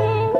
again.